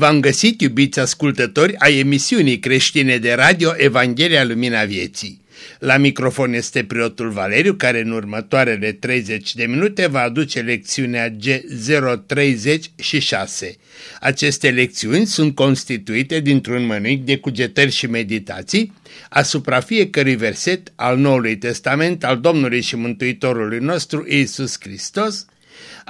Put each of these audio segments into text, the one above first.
Bine v-am găsit, iubiți ascultători, ai emisiunii creștine de radio Evanghelia Lumina Vieții. La microfon este preotul Valeriu, care în următoarele 30 de minute va aduce lecțiunea G036. Aceste lecțiuni sunt constituite dintr-un mănânc de cugetări și meditații asupra fiecărui verset al Noului Testament al Domnului și Mântuitorului nostru Iisus Hristos,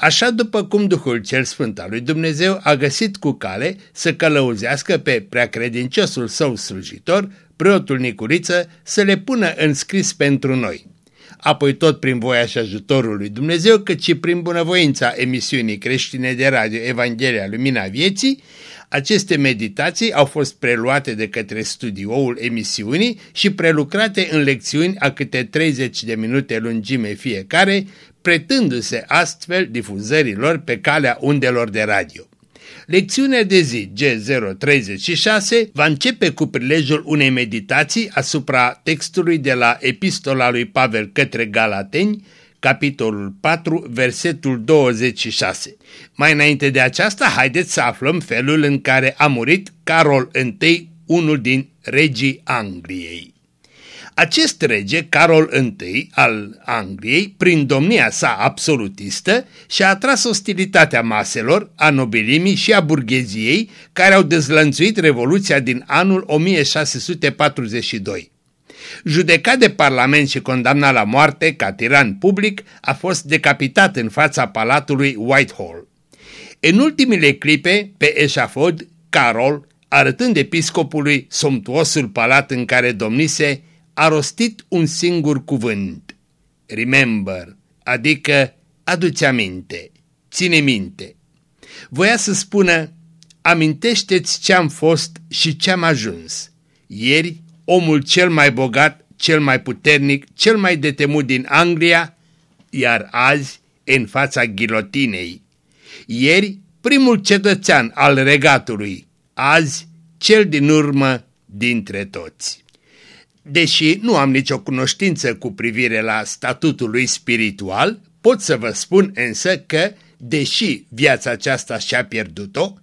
așa după cum Duhul cel Sfânt al lui Dumnezeu a găsit cu cale să călăuzească pe preacredinciosul său slujitor, preotul Nicuriță, să le pună în scris pentru noi. Apoi tot prin voia și ajutorul lui Dumnezeu, cât și prin bunăvoința emisiunii creștine de radio Evanghelia Lumina Vieții, aceste meditații au fost preluate de către studioul emisiunii și prelucrate în lecțiuni a câte 30 de minute lungime fiecare, pretându-se astfel difuzărilor pe calea undelor de radio. Lecțiunea de zi G036 va începe cu prilejul unei meditații asupra textului de la Epistola lui Pavel către Galateni, capitolul 4, versetul 26. Mai înainte de aceasta, haideți să aflăm felul în care a murit Carol I, unul din regii Angliei. Acest rege, Carol I al Angliei, prin domnia sa absolutistă, și-a atras ostilitatea maselor, a nobilimii și a burgheziei care au dezlănțuit Revoluția din anul 1642. Judecat de parlament și condamnat la moarte ca tiran public, a fost decapitat în fața palatului Whitehall. În ultimile clipe, pe eșafod, Carol, arătând episcopului somptuosul palat în care domnise, a rostit un singur cuvânt, remember, adică aduți aminte, ține minte. Voia să spună, amintește-ți ce-am fost și ce-am ajuns. Ieri, omul cel mai bogat, cel mai puternic, cel mai detemut din Anglia, iar azi, în fața ghilotinei. Ieri, primul cetățean al regatului, azi, cel din urmă dintre toți. Deși nu am nicio cunoștință cu privire la statutul lui spiritual, pot să vă spun însă că, deși viața aceasta și-a pierdut-o,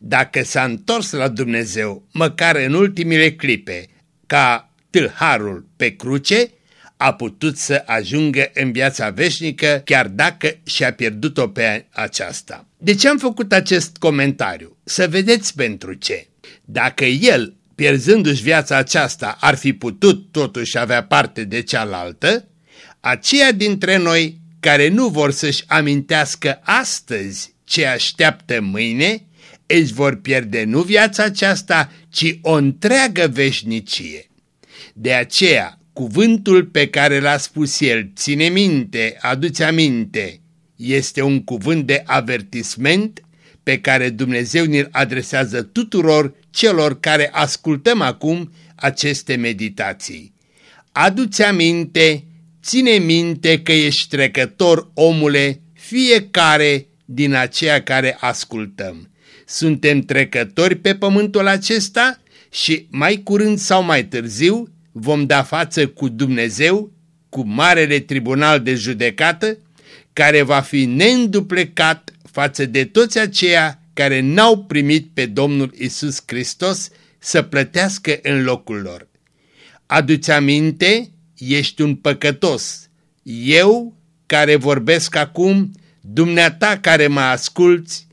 dacă s-a întors la Dumnezeu, măcar în ultimile clipe, ca tâlharul pe cruce, a putut să ajungă în viața veșnică, chiar dacă și-a pierdut-o pe aceasta. De ce am făcut acest comentariu? Să vedeți pentru ce. Dacă el pierzându-și viața aceasta, ar fi putut totuși avea parte de cealaltă, aceia dintre noi care nu vor să-și amintească astăzi ce așteaptă mâine, își vor pierde nu viața aceasta, ci o întreagă veșnicie. De aceea, cuvântul pe care l-a spus el, ține minte, aduți aminte, este un cuvânt de avertisment pe care Dumnezeu ne-l adresează tuturor celor care ascultăm acum aceste meditații. Adu-ți aminte, ține minte că ești trecător, omule, fiecare din aceia care ascultăm. Suntem trecători pe pământul acesta și mai curând sau mai târziu vom da față cu Dumnezeu, cu marele tribunal de judecată, care va fi neînduplecat față de toți aceia care n-au primit pe Domnul Isus Hristos să plătească în locul lor. Aduți aminte, ești un păcătos. Eu, care vorbesc acum, dumneata care mă asculți,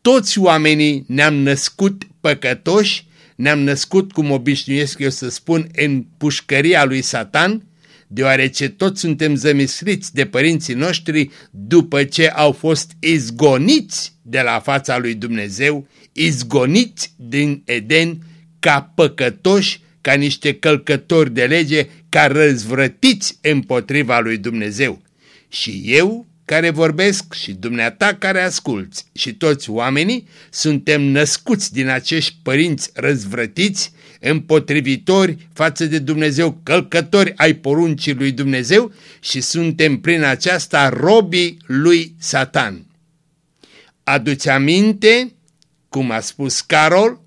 toți oamenii ne-am născut păcătoși, ne-am născut, cum obișnuiesc eu să spun, în pușcăria lui Satan, deoarece toți suntem zămisliți de părinții noștri după ce au fost izgoniți de la fața lui Dumnezeu, izgoniți din Eden ca păcătoși, ca niște călcători de lege, ca răzvrătiți împotriva lui Dumnezeu. Și eu, care vorbesc, și dumneata care asculți, și toți oamenii, suntem născuți din acești părinți răzvrătiți, împotrivitori față de Dumnezeu, călcători ai poruncii lui Dumnezeu și suntem prin aceasta robii lui Satan. Aduți aminte, cum a spus Carol,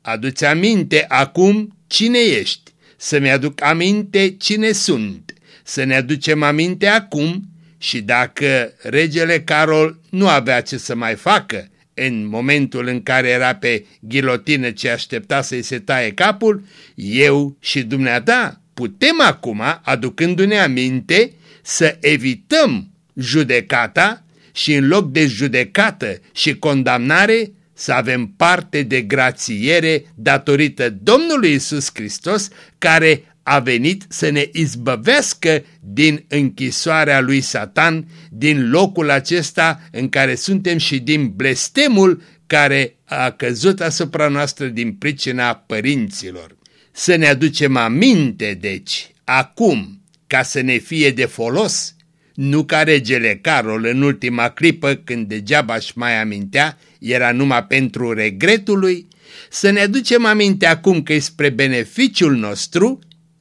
aduți aminte acum cine ești, să-mi aduc aminte cine sunt, să ne aducem aminte acum și dacă regele Carol nu avea ce să mai facă în momentul în care era pe ghilotină ce aștepta să-i se taie capul, eu și dumneata putem acum, aducându-ne aminte, să evităm judecata și în loc de judecată și condamnare să avem parte de grațiere datorită Domnului Isus Hristos care a venit să ne izbăvească din închisoarea lui Satan, din locul acesta în care suntem și din blestemul care a căzut asupra noastră din pricina părinților. Să ne aducem aminte, deci, acum, ca să ne fie de folos, nu ca regele Carol în ultima clipă când degeaba își mai amintea, era numai pentru regretul lui, să ne aducem aminte acum că spre beneficiul nostru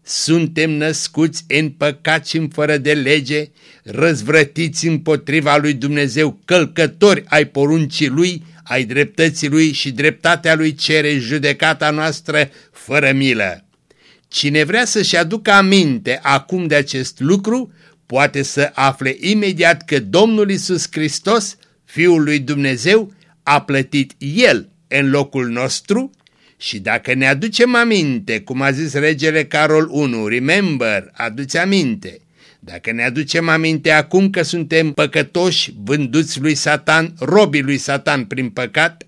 suntem născuți în păcat și în fără de lege, răzvrătiți împotriva lui Dumnezeu, călcători ai poruncii lui, ai dreptății lui și dreptatea lui cere judecata noastră fără milă. Cine vrea să-și aducă aminte acum de acest lucru, poate să afle imediat că Domnul Isus Hristos, Fiul lui Dumnezeu, a plătit El în locul nostru și dacă ne aducem aminte, cum a zis regele Carol I, remember, aduți aminte, dacă ne aducem aminte acum că suntem păcătoși, vânduți lui Satan, robii lui Satan prin păcat,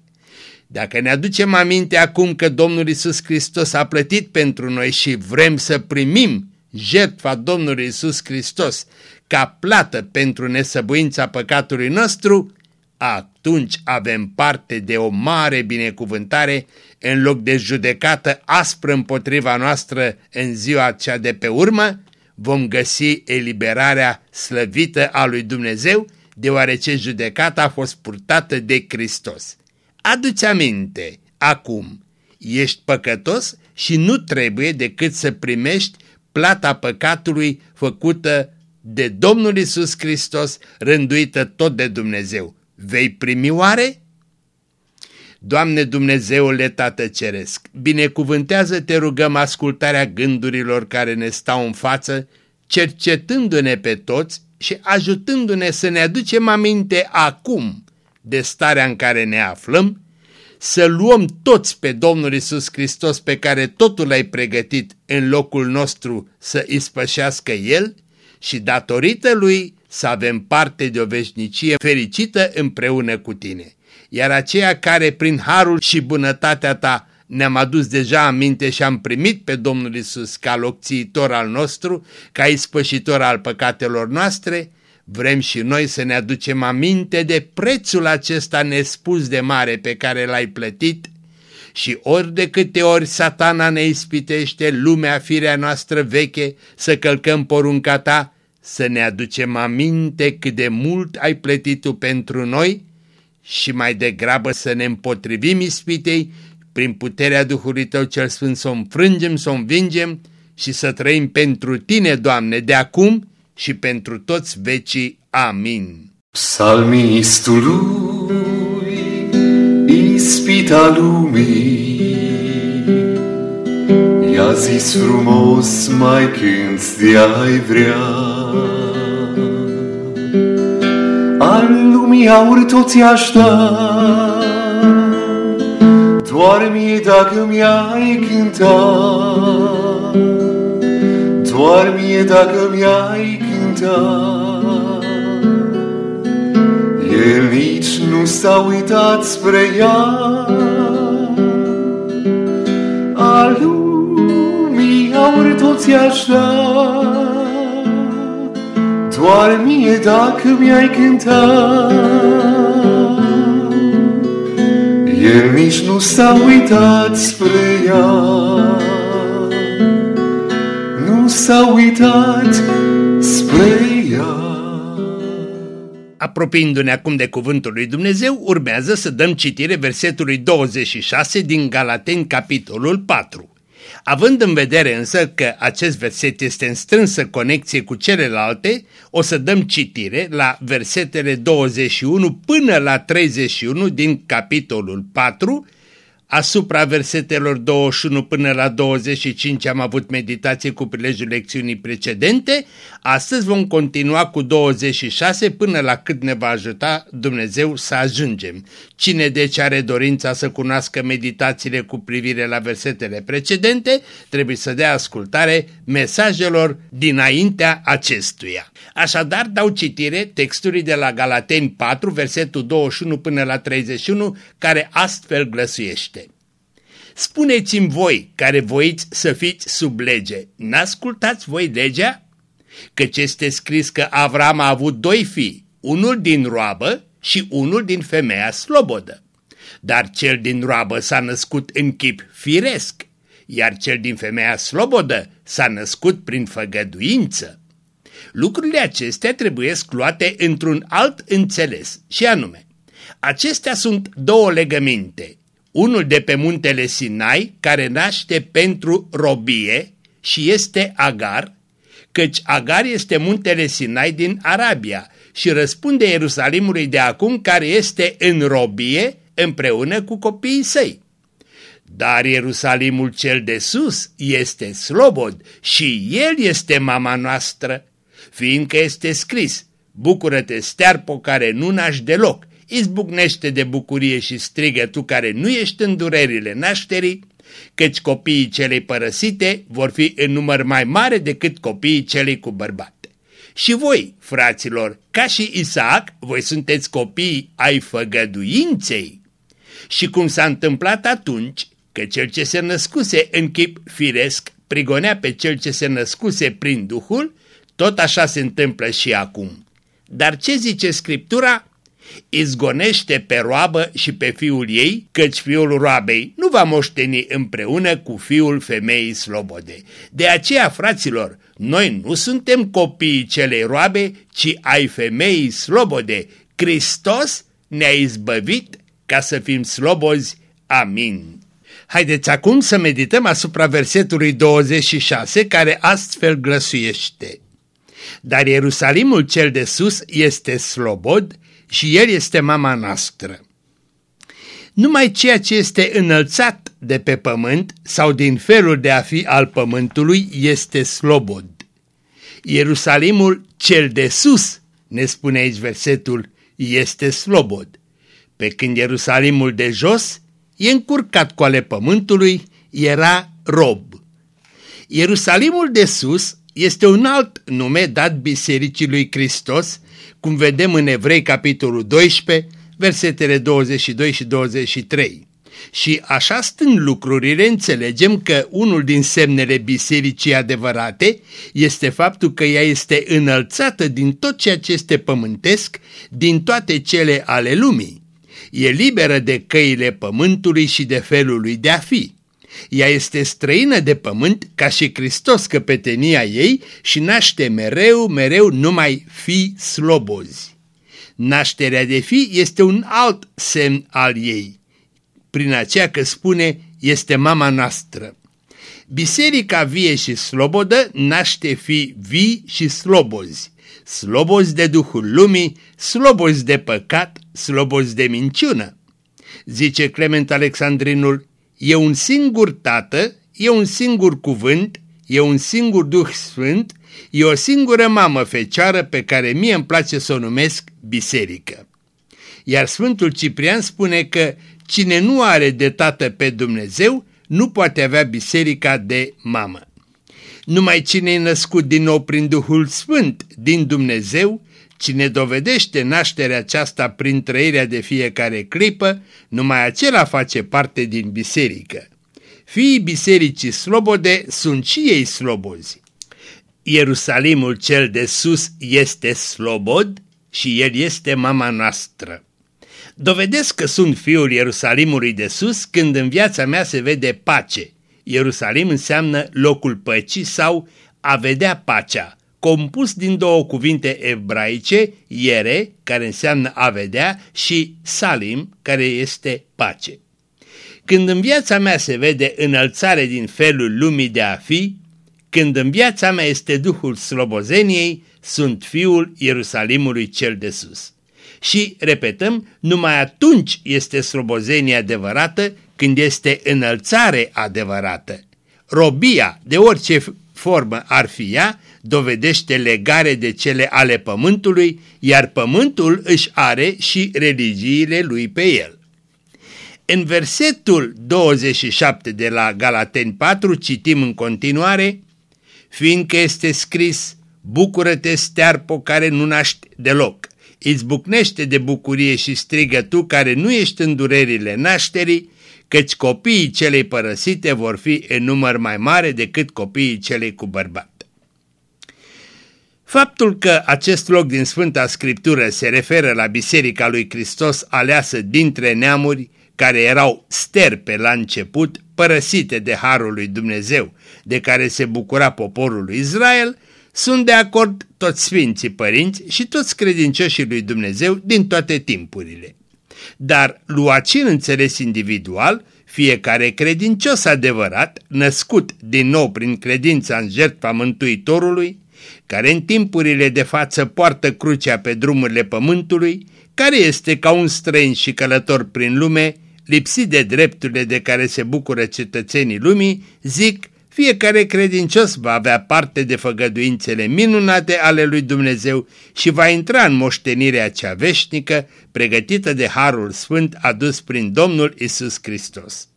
dacă ne aducem aminte acum că Domnul Isus Hristos a plătit pentru noi și vrem să primim jertfa Domnului Isus Hristos ca plată pentru nesăbuința păcatului nostru, atunci avem parte de o mare binecuvântare în loc de judecată aspră împotriva noastră în ziua cea de pe urmă, vom găsi eliberarea slăvită a lui Dumnezeu, deoarece judecata a fost purtată de Hristos. Aduți aminte, acum, ești păcătos și nu trebuie decât să primești plata păcatului făcută de Domnul Isus Hristos, rânduită tot de Dumnezeu. Vei primi oare? Doamne Dumnezeule Tată Ceresc, binecuvântează-te rugăm ascultarea gândurilor care ne stau în față, cercetându-ne pe toți și ajutându-ne să ne aducem aminte acum de starea în care ne aflăm, să luăm toți pe Domnul Isus Hristos pe care totul l-ai pregătit în locul nostru să ispășească El și datorită Lui să avem parte de o veșnicie fericită împreună cu Tine. Iar aceia care prin harul și bunătatea Ta ne-am adus deja aminte și am primit pe Domnul Isus ca locțiitor al nostru, ca ispășitor al păcatelor noastre, Vrem și noi să ne aducem aminte de prețul acesta nespus de mare pe care l-ai plătit și ori de câte ori satana ne ispitește lumea firea noastră veche să călcăm porunca ta, să ne aducem aminte cât de mult ai plătit tu pentru noi și mai degrabă să ne împotrivim ispitei prin puterea Duhului Tău cel Sfânt să o înfrângem, să o învingem și să trăim pentru Tine, Doamne, de acum și pentru toți vecii. Amin. Psalmistului, ispita lumii, I-a zis frumos mai când de-ai vrea. Al lumii aur toți aș da, doar mie dacă mi-ai cântat, doar mie dacă mi-ai cânta. El nici nu s-a uitat spre ea, a lumii aur toți așa. Doar mie dacă mi-ai cântat. El nici nu s-a uitat spre ea, nu s-a uitat spre ea. Apropiindu-ne acum de cuvântul lui Dumnezeu, urmează să dăm citire versetului 26 din Galateni, capitolul 4. Având în vedere însă că acest verset este în strânsă conexie cu celelalte, o să dăm citire la versetele 21 până la 31 din capitolul 4, Asupra versetelor 21 până la 25 am avut meditație cu prilejul lecțiunii precedente. Astăzi vom continua cu 26 până la cât ne va ajuta Dumnezeu să ajungem. Cine deci are dorința să cunoască meditațiile cu privire la versetele precedente, trebuie să dea ascultare mesajelor dinaintea acestuia. Așadar, dau citire textului de la Galateni 4, versetul 21 până la 31, care astfel glăsuiește. Spuneți-mi voi, care voiți să fiți sub lege, n-ascultați voi legea? Căci este scris că Avram a avut doi fii, unul din roabă și unul din femeia slobodă. Dar cel din roabă s-a născut în chip firesc, iar cel din femeia slobodă s-a născut prin făgăduință. Lucrurile acestea trebuie luate într-un alt înțeles, și anume, acestea sunt două legăminte, unul de pe muntele Sinai, care naște pentru robie și este Agar, căci Agar este muntele Sinai din Arabia și răspunde Ierusalimului de acum care este în robie împreună cu copiii săi. Dar Ierusalimul cel de sus este slobod și el este mama noastră, fiindcă este scris, bucură-te stearpo care nu naști deloc, izbucnește de bucurie și strigă tu care nu ești în durerile nașterii, căci copiii celei părăsite vor fi în număr mai mare decât copiii celei cu bărbat. Și voi, fraților, ca și Isaac, voi sunteți copii ai făgăduinței. Și cum s-a întâmplat atunci, că cel ce se născuse în chip firesc prigonea pe cel ce se născuse prin Duhul, tot așa se întâmplă și acum. Dar ce zice Scriptura? Izgonește pe roabă și pe fiul ei, căci fiul roabei nu va moșteni împreună cu fiul femeii slobode. De aceea, fraților, noi nu suntem copiii celei roabe, ci ai femeii slobode. Hristos ne-a izbăvit ca să fim slobozi. Amin. Haideți acum să medităm asupra versetului 26, care astfel glăsuiește. Dar Ierusalimul cel de sus este slobod și El este mama noastră. Numai ceea ce este înălțat de pe pământ sau din felul de a fi al pământului este slobod. Ierusalimul cel de sus, ne spune aici versetul, este slobod, pe când Ierusalimul de jos e încurcat cu ale pământului, era rob. Ierusalimul de sus este un alt nume dat Bisericii lui Hristos cum vedem în Evrei capitolul 12, versetele 22 și 23. Și așa stând lucrurile, înțelegem că unul din semnele bisericii adevărate este faptul că ea este înălțată din tot ceea ce este pământesc, din toate cele ale lumii. E liberă de căile pământului și de felul lui de a fi. Ea este străină de pământ ca și Hristos căpetenia ei și naște mereu, mereu numai fi slobozi. Nașterea de fi este un alt semn al ei, prin aceea că spune este mama noastră. Biserica vie și slobodă naște fi vii și slobozi, slobozi de Duhul lumii, slobozi de păcat, slobozi de minciună. Zice Clement Alexandrinul, E un singur tată, e un singur cuvânt, e un singur Duh Sfânt, e o singură mamă fecioară pe care mie îmi place să o numesc biserică. Iar Sfântul Ciprian spune că cine nu are de tată pe Dumnezeu nu poate avea biserica de mamă. Numai cine e născut din nou prin Duhul Sfânt din Dumnezeu Cine dovedește nașterea aceasta prin trăirea de fiecare clipă, numai acela face parte din biserică. Fiii bisericii slobode sunt și ei slobozi. Ierusalimul cel de sus este slobod și el este mama noastră. Dovedesc că sunt fiul Ierusalimului de sus când în viața mea se vede pace. Ierusalim înseamnă locul păcii sau a vedea pacea, compus din două cuvinte ebraice, iere, care înseamnă a vedea, și salim, care este pace. Când în viața mea se vede înălțare din felul lumii de a fi, când în viața mea este Duhul slobozeniei, sunt Fiul Ierusalimului cel de sus. Și, repetăm, numai atunci este slobozenia adevărată când este înălțare adevărată. Robia, de orice formă ar fi ea, dovedește legare de cele ale pământului, iar pământul își are și religiile lui pe el. În versetul 27 de la Galateni 4 citim în continuare, fiindcă este scris, bucură-te stearpo care nu naști deloc, izbucnește de bucurie și strigă tu care nu ești în durerile nașterii, căci copiii celei părăsite vor fi în număr mai mare decât copiii celei cu bărbat. Faptul că acest loc din Sfânta Scriptură se referă la Biserica lui Hristos aleasă dintre neamuri care erau sterpe la început, părăsite de Harul lui Dumnezeu, de care se bucura poporul lui Israel, sunt de acord toți Sfinții Părinți și toți credincioșii lui Dumnezeu din toate timpurile. Dar luați în înțeles individual, fiecare credincios adevărat, născut din nou prin credința în jertfa Mântuitorului, care în timpurile de față poartă crucea pe drumurile pământului, care este ca un străin și călător prin lume, lipsit de drepturile de care se bucură cetățenii lumii, zic, fiecare credincios va avea parte de făgăduințele minunate ale lui Dumnezeu și va intra în moștenirea cea veșnică, pregătită de Harul Sfânt adus prin Domnul Isus Hristos.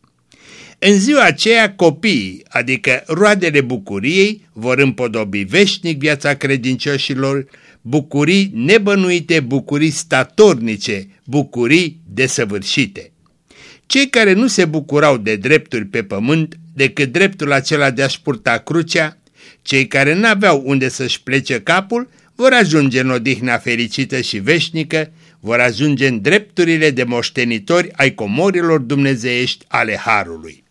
În ziua aceea copiii, adică roadele bucuriei, vor împodobi veșnic viața credincioșilor, bucurii nebănuite, bucurii statornice, bucurii desăvârșite. Cei care nu se bucurau de drepturi pe pământ decât dreptul acela de a-și purta crucea, cei care n-aveau unde să-și plece capul, vor ajunge în odihna fericită și veșnică, vor ajunge în drepturile de moștenitori ai comorilor dumnezeiești ale Harului.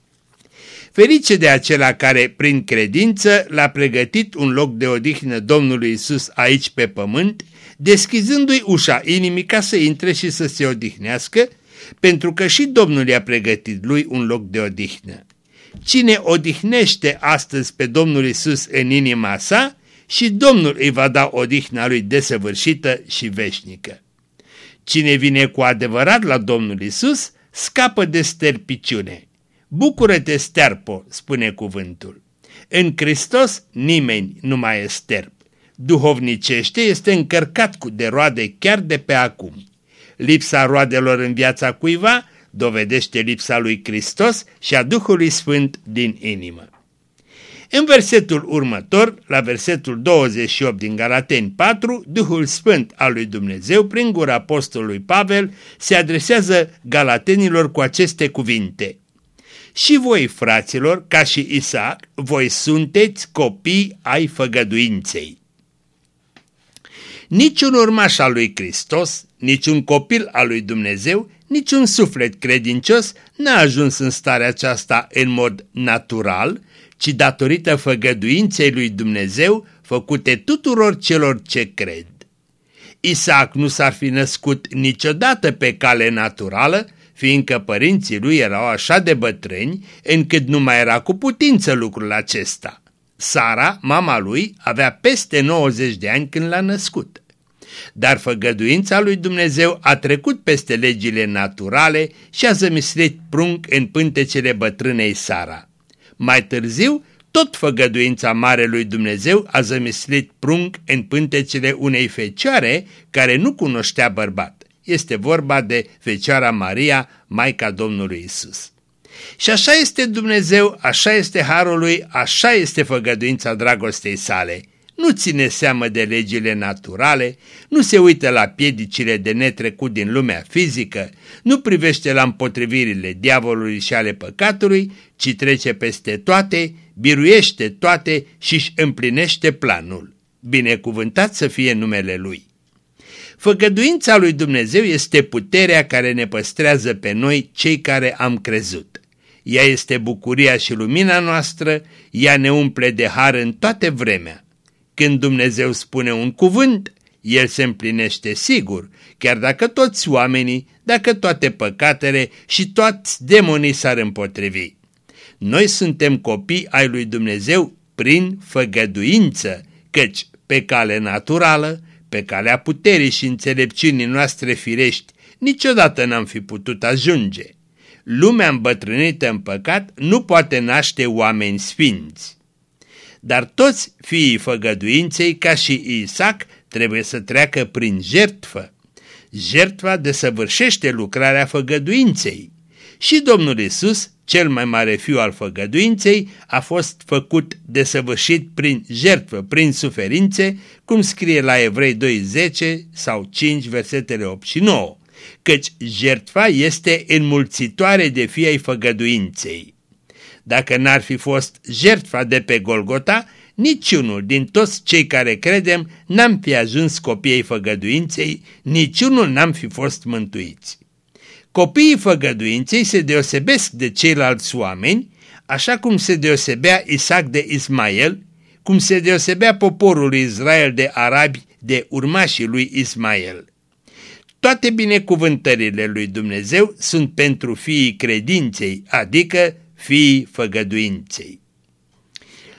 Ferice de acela care, prin credință, l-a pregătit un loc de odihnă Domnului Isus aici pe pământ, deschizându-i ușa inimii ca să intre și să se odihnească, pentru că și Domnul i-a pregătit lui un loc de odihnă. Cine odihnește astăzi pe Domnul Isus în inima sa, și Domnul îi va da odihna lui desăvârșită și veșnică. Cine vine cu adevărat la Domnul Isus, scapă de sterpiciune. Bucură-te, sterpo, spune cuvântul. În Hristos nimeni nu mai e sterp. Duhovnicește este încărcat cu de roade chiar de pe acum. Lipsa roadelor în viața cuiva dovedește lipsa lui Hristos și a Duhului Sfânt din inimă. În versetul următor, la versetul 28 din Galateni 4, Duhul Sfânt al lui Dumnezeu, prin gura apostolului Pavel, se adresează galatenilor cu aceste cuvinte. Și voi, fraților, ca și Isaac, voi sunteți copii ai făgăduinței. Niciun urmaș al lui Hristos, niciun copil al lui Dumnezeu, niciun suflet credincios n-a ajuns în starea aceasta în mod natural, ci datorită făgăduinței lui Dumnezeu făcute tuturor celor ce cred. Isaac nu s-ar fi născut niciodată pe cale naturală, fiindcă părinții lui erau așa de bătrâni încât nu mai era cu putință lucrul acesta. Sara, mama lui, avea peste 90 de ani când l-a născut. Dar făgăduința lui Dumnezeu a trecut peste legile naturale și a zămislit prunc în pântecele bătrânei Sara. Mai târziu, tot făgăduința mare lui Dumnezeu a zămislit prunc în pântecele unei fecioare care nu cunoștea bărbat. Este vorba de Fecioara Maria, Maica Domnului Isus. Și așa este Dumnezeu, așa este Harul lui, așa este făgăduința dragostei sale. Nu ține seamă de legile naturale, nu se uită la piedicile de netrecut din lumea fizică, nu privește la împotrivirile diavolului și ale păcatului, ci trece peste toate, biruiește toate și își împlinește planul. Binecuvântat să fie numele Lui! Făgăduința lui Dumnezeu este puterea care ne păstrează pe noi cei care am crezut. Ea este bucuria și lumina noastră, ea ne umple de har în toate vremea. Când Dumnezeu spune un cuvânt, el se împlinește sigur, chiar dacă toți oamenii, dacă toate păcatele și toți demonii s-ar împotrivi. Noi suntem copii ai lui Dumnezeu prin făgăduință, căci pe cale naturală pe calea puterii și înțelepciunii noastre firești, niciodată n-am fi putut ajunge. lumea îmbătrânită în păcat nu poate naște oameni sfinți. Dar toți fiii făgăduinței, ca și Isaac, trebuie să treacă prin jertfă. Jertfa desăvârșește lucrarea făgăduinței. Și Domnul Isus, cel mai mare fiu al făgăduinței, a fost făcut desăvârșit prin jertfă, prin suferințe, cum scrie la Evrei 2.10 sau 5 versetele 8 și 9, căci jertfa este înmulțitoare de fii ai făgăduinței. Dacă n-ar fi fost jertfa de pe Golgota, niciunul din toți cei care credem n-am fi ajuns copiii făgăduinței, niciunul n-am fi fost mântuiți. Copiii făgăduinței se deosebesc de ceilalți oameni, așa cum se deosebea Isaac de Ismael, cum se deosebea poporul lui Israel de arabi de urmașii lui Ismael. Toate binecuvântările lui Dumnezeu sunt pentru fiii credinței, adică fiii făgăduinței.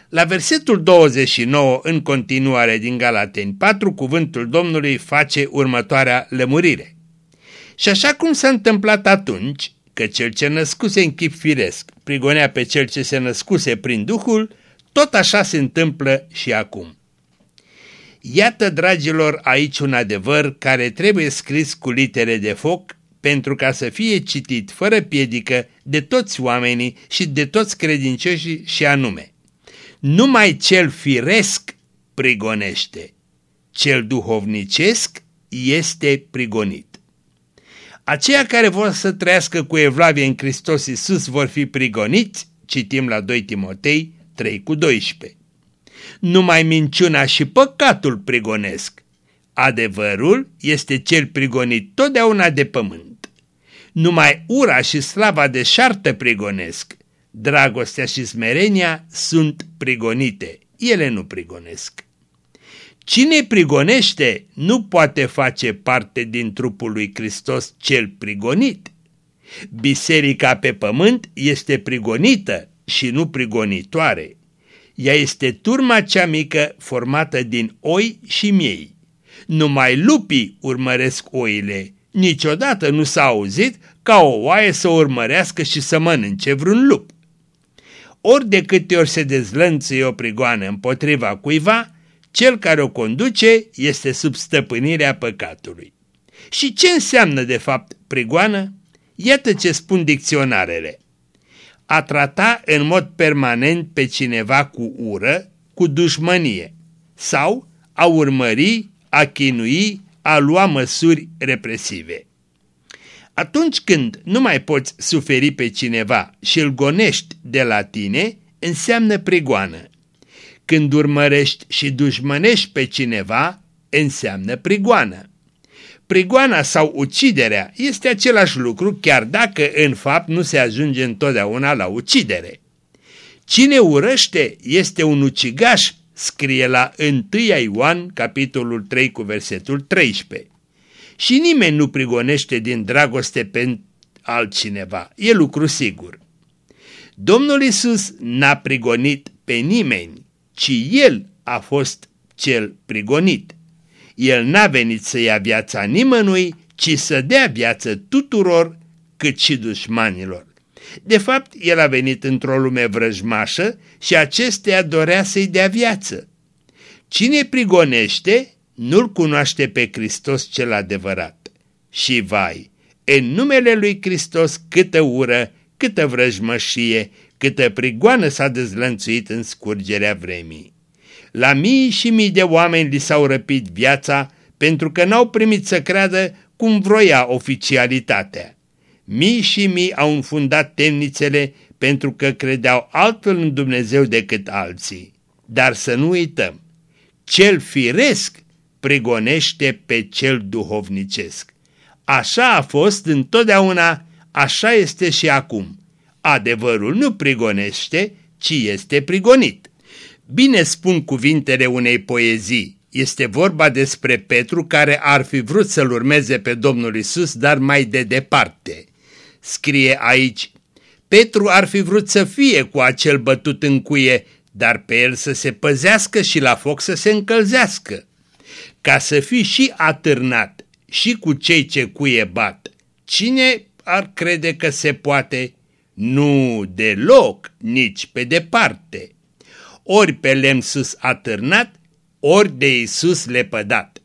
La versetul 29, în continuare din Galateni 4, cuvântul Domnului face următoarea lămurire. Și așa cum s-a întâmplat atunci, că cel ce născuse în chip firesc prigonea pe cel ce se născuse prin Duhul, tot așa se întâmplă și acum. Iată, dragilor, aici un adevăr care trebuie scris cu litere de foc pentru ca să fie citit fără piedică de toți oamenii și de toți credincioșii și anume. Numai cel firesc prigonește, cel duhovnicesc este prigonit. Aceia care vor să trăiască cu evlavie în Hristos Iisus vor fi prigoniți, citim la 2 Timotei 3 cu 12. Numai minciuna și păcatul prigonesc. Adevărul este cel prigonit totdeauna de pământ. Numai ura și slava de șartă prigonesc. Dragostea și smerenia sunt prigonite, ele nu prigonesc. Cine prigonește nu poate face parte din trupul lui Hristos cel prigonit. Biserica pe pământ este prigonită și nu prigonitoare. Ea este turma cea mică formată din oi și miei. Numai lupii urmăresc oile. Niciodată nu s-a auzit ca o oaie să urmărească și să mănânce vreun lup. Ori de câte ori se dezlănțuie o prigoană împotriva cuiva, cel care o conduce este sub stăpânirea păcatului. Și ce înseamnă de fapt prigoană? Iată ce spun dicționarele. A trata în mod permanent pe cineva cu ură, cu dușmănie sau a urmări, a chinui, a lua măsuri represive. Atunci când nu mai poți suferi pe cineva și îl gonești de la tine, înseamnă prigoană când urmărești și dușmănești pe cineva, înseamnă prigoană. Prigoana sau uciderea este același lucru, chiar dacă în fapt nu se ajunge întotdeauna la ucidere. Cine urăște este un ucigaș, scrie la 1 Ioan, capitolul 3 cu versetul 13. Și nimeni nu prigonește din dragoste pentru altcineva, e lucru sigur. Domnul Isus n-a prigonit pe nimeni, ci el a fost cel prigonit. El n-a venit să ia viața nimănui, ci să dea viață tuturor, cât și dușmanilor. De fapt, el a venit într-o lume vrăjmașă și acesteia dorea să-i dea viață. Cine prigonește, nu-L cunoaște pe Hristos cel adevărat. Și vai, în numele lui Hristos câtă ură, câtă vrăjmășie, câtă prigoană s-a dezlănțuit în scurgerea vremii. La mii și mii de oameni li s-au răpit viața pentru că n-au primit să creadă cum vroia oficialitatea. Mii și mii au înfundat temnițele pentru că credeau altfel în Dumnezeu decât alții. Dar să nu uităm, cel firesc prigonește pe cel duhovnicesc. Așa a fost întotdeauna, așa este și acum. Adevărul nu prigonește, ci este prigonit. Bine spun cuvintele unei poezii. Este vorba despre Petru care ar fi vrut să-L urmeze pe Domnul Isus, dar mai de departe. Scrie aici, Petru ar fi vrut să fie cu acel bătut în cuie, dar pe el să se păzească și la foc să se încălzească. Ca să fii și atârnat și cu cei ce cuie bat, cine ar crede că se poate? Nu deloc, nici pe departe. Ori pe lemn sus atârnat, ori de Iisus lepădat.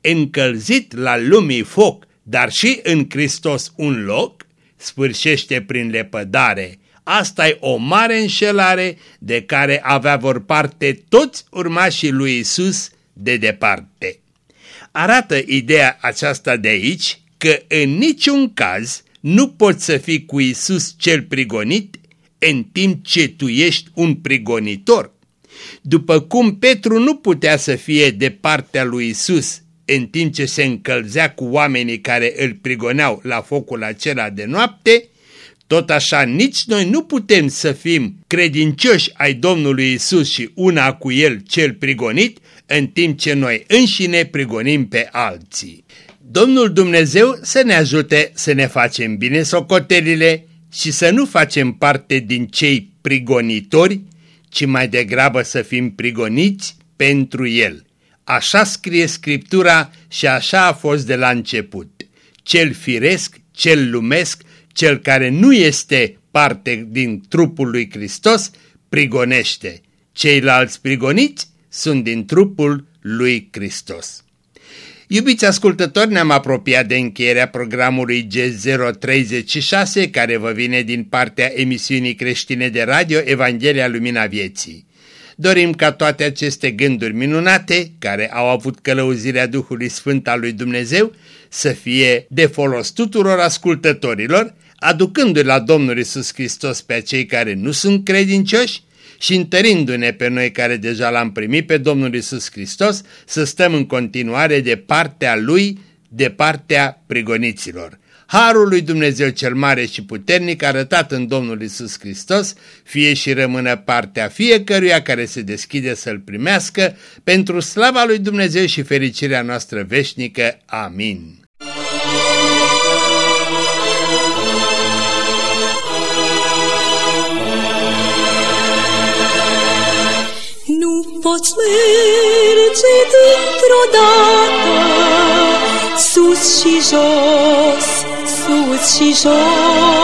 Încălzit la lumii foc, dar și în Hristos un loc, sfârșește prin lepădare. asta e o mare înșelare de care avea vor parte toți urmașii lui Isus de departe. Arată ideea aceasta de aici că în niciun caz nu poți să fii cu Isus cel prigonit în timp ce tu ești un prigonitor. După cum Petru nu putea să fie de partea lui Isus în timp ce se încălzea cu oamenii care îl prigoneau la focul acela de noapte, tot așa nici noi nu putem să fim credincioși ai Domnului Isus și una cu El cel prigonit, în timp ce noi înșine prigonim pe alții. Domnul Dumnezeu să ne ajute să ne facem bine socotelile și să nu facem parte din cei prigonitori, ci mai degrabă să fim prigoniți pentru El. Așa scrie Scriptura și așa a fost de la început. Cel firesc, cel lumesc, cel care nu este parte din trupul lui Hristos, prigonește. Ceilalți prigoniți sunt din trupul lui Hristos. Iubiți ascultători, ne-am apropiat de încheierea programului G036 care vă vine din partea emisiunii creștine de radio Evanghelia Lumina Vieții. Dorim ca toate aceste gânduri minunate, care au avut călăuzirea Duhului Sfânt al lui Dumnezeu, să fie de folos tuturor ascultătorilor, aducându-i la Domnul Isus Hristos pe cei care nu sunt credincioși și întărindu-ne pe noi care deja l-am primit pe Domnul Isus Hristos să stăm în continuare de partea Lui, de partea prigoniților. Harul lui Dumnezeu cel mare și puternic arătat în Domnul Isus Hristos, fie și rămână partea fiecăruia care se deschide să-L primească, pentru slava lui Dumnezeu și fericirea noastră veșnică. Amin. Sus și jos, sus și jos,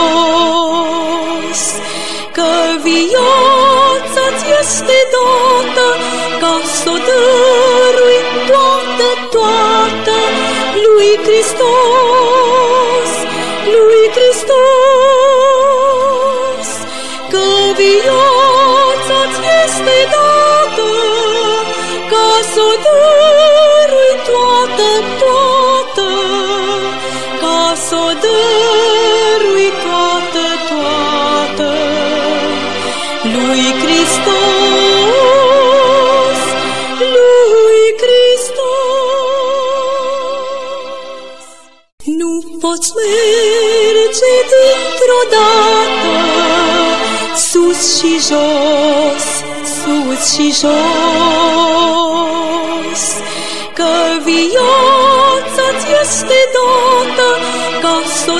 poți merge dintr-o dată sus și jos, sus și jos, că viața-ți este dată ca să o